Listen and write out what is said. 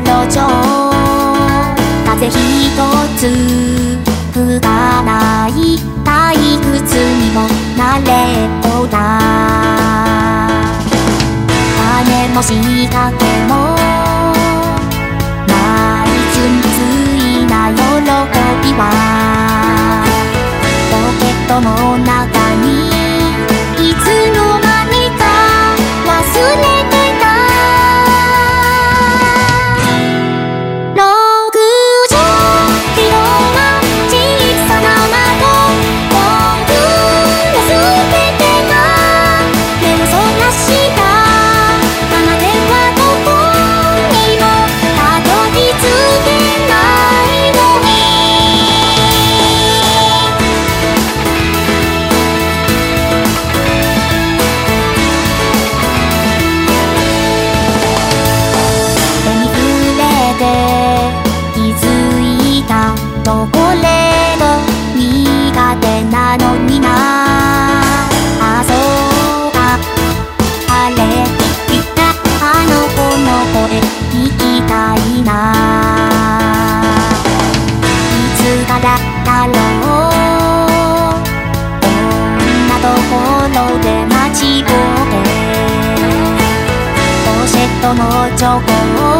の情風とつ吹かない退屈にもなれっこだ。金も資けとこれも苦手なのにな。あそうだあれ言ったあの子の声聞きたいな。いつからだろう。こんなところで待ちぼうけポシェットのチョコ